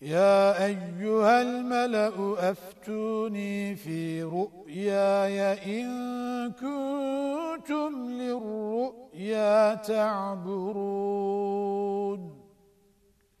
يا أيها الملأ أفتوني في رؤياي إن كنتم للرؤيا تعبرون.